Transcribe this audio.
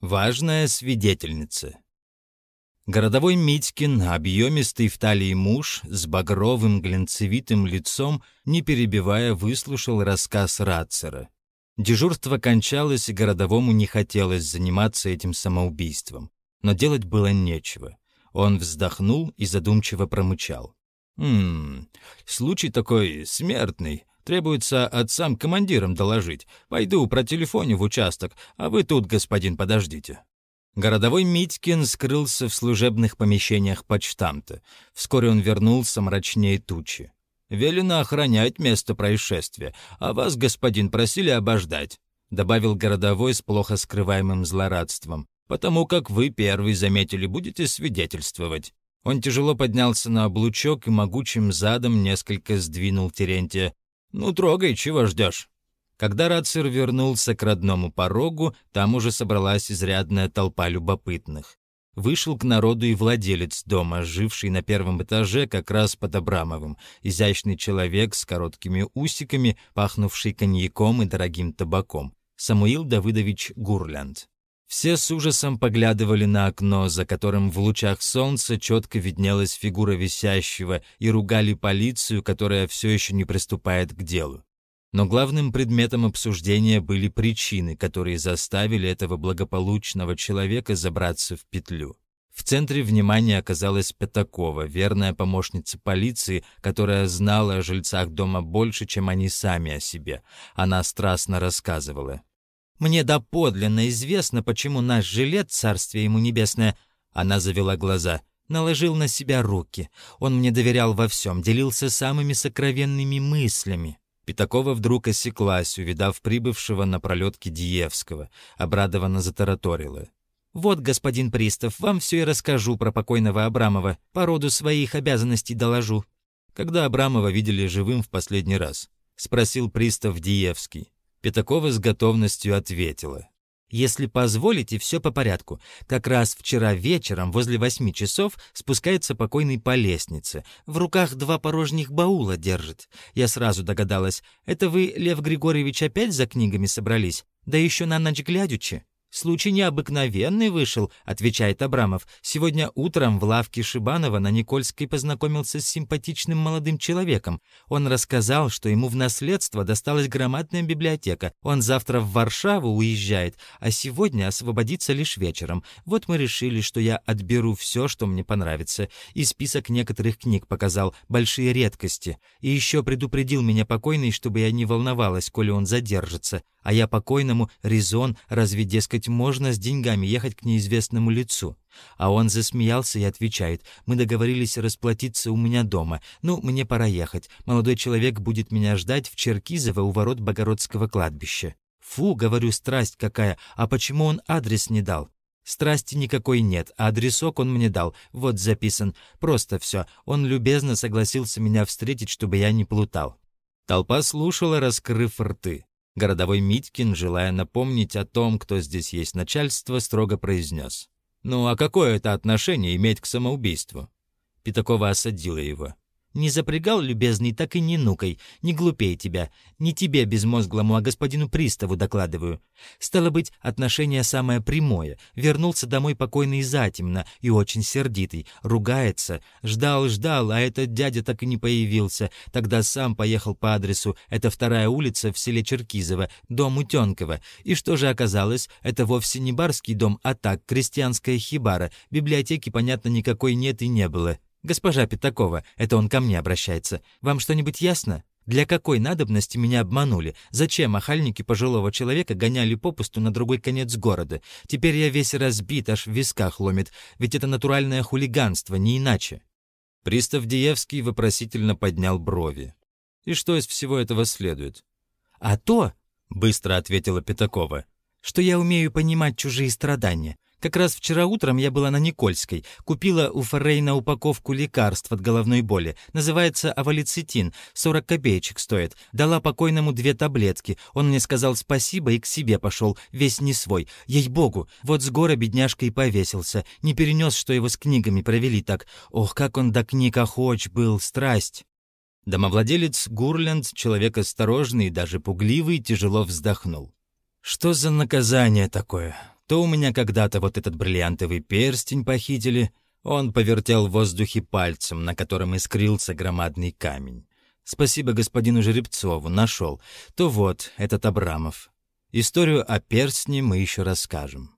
Важная свидетельница. Городовой Митькин, объемистый в талии муж, с багровым глянцевитым лицом, не перебивая, выслушал рассказ Рацера. Дежурство кончалось, и городовому не хотелось заниматься этим самоубийством. Но делать было нечего. Он вздохнул и задумчиво промычал. «Хм, случай такой смертный. Требуется отцам-командирам доложить. Пойду про телефоне в участок, а вы тут, господин, подождите». Городовой Митькин скрылся в служебных помещениях почтамта. Вскоре он вернулся мрачнее тучи. «Велено охранять место происшествия, а вас, господин, просили обождать», добавил городовой с плохо скрываемым злорадством, «потому как вы первый заметили, будете свидетельствовать». Он тяжело поднялся на облучок и могучим задом несколько сдвинул Терентия. «Ну, трогай, чего ждешь?» Когда Рацер вернулся к родному порогу, там уже собралась изрядная толпа любопытных. Вышел к народу и владелец дома, живший на первом этаже как раз под Абрамовым, изящный человек с короткими усиками, пахнувший коньяком и дорогим табаком, Самуил Давыдович Гурлянд. Все с ужасом поглядывали на окно, за которым в лучах солнца четко виднелась фигура висящего, и ругали полицию, которая все еще не приступает к делу. Но главным предметом обсуждения были причины, которые заставили этого благополучного человека забраться в петлю. В центре внимания оказалась Пятакова, верная помощница полиции, которая знала о жильцах дома больше, чем они сами о себе. Она страстно рассказывала. Мне доподлинно известно, почему наш жилет, царствие ему небесное, она завела глаза, наложил на себя руки. Он мне доверял во всем, делился самыми сокровенными мыслями. Пятакова вдруг осеклась, увидав прибывшего на пролетке Диевского, обрадованно затараторила. «Вот, господин пристав, вам все и расскажу про покойного Абрамова, по роду своих обязанностей доложу». «Когда Абрамова видели живым в последний раз?» — спросил пристав Диевский. Пятакова с готовностью ответила. «Если позволите, все по порядку. Как раз вчера вечером, возле восьми часов, спускается покойный по лестнице. В руках два порожних баула держит. Я сразу догадалась, это вы, Лев Григорьевич, опять за книгами собрались? Да еще на ночь глядячи?» «Случай необыкновенный вышел», — отвечает Абрамов. «Сегодня утром в лавке Шибанова на Никольской познакомился с симпатичным молодым человеком. Он рассказал, что ему в наследство досталась громадная библиотека. Он завтра в Варшаву уезжает, а сегодня освободится лишь вечером. Вот мы решили, что я отберу все, что мне понравится. И список некоторых книг показал, большие редкости. И еще предупредил меня покойный, чтобы я не волновалась, коли он задержится. А я покойному резон, разве, дескать, можно с деньгами ехать к неизвестному лицу? А он засмеялся и отвечает, мы договорились расплатиться у меня дома. Ну, мне пора ехать. Молодой человек будет меня ждать в Черкизово у ворот Богородского кладбища. Фу, говорю, страсть какая, а почему он адрес не дал? Страсти никакой нет, а адресок он мне дал, вот записан. Просто все. Он любезно согласился меня встретить, чтобы я не плутал. Толпа слушала, раскрыв рты. Городовой Митькин, желая напомнить о том, кто здесь есть начальство, строго произнес. «Ну а какое это отношение иметь к самоубийству?» Пятакова осадила его. Не запрягал, любезный, так и не нукай, не глупей тебя. Не тебе, безмозглому, а господину приставу докладываю. Стало быть, отношение самое прямое. Вернулся домой покойный затемно и очень сердитый. Ругается. Ждал, ждал, а этот дядя так и не появился. Тогда сам поехал по адресу. Это вторая улица в селе Черкизово, дом Утенкова. И что же оказалось? Это вовсе не барский дом, а так, крестьянская хибара. Библиотеки, понятно, никакой нет и не было. «Госпожа Пятакова, это он ко мне обращается. Вам что-нибудь ясно? Для какой надобности меня обманули? Зачем охальники пожилого человека гоняли попусту на другой конец города? Теперь я весь разбит, аж в висках ломит. Ведь это натуральное хулиганство, не иначе». Пристав Диевский вопросительно поднял брови. «И что из всего этого следует?» «А то», — быстро ответила Пятакова, — «что я умею понимать чужие страдания. Как раз вчера утром я была на Никольской, купила у Форрейна упаковку лекарств от головной боли. Называется авалицетин, 40 копеечек стоит. Дала покойному две таблетки. Он мне сказал спасибо и к себе пошел, весь не свой. Ей-богу, вот с гора бедняжка и повесился. Не перенес, что его с книгами провели так. Ох, как он до книг охоч был, страсть. Домовладелец Гурленд, человек осторожный и даже пугливый, тяжело вздохнул. «Что за наказание такое? То у меня когда-то вот этот бриллиантовый перстень похитили, он повертел в воздухе пальцем, на котором искрился громадный камень. Спасибо господину Жеребцову, нашел. То вот, этот Абрамов. Историю о перстне мы еще расскажем.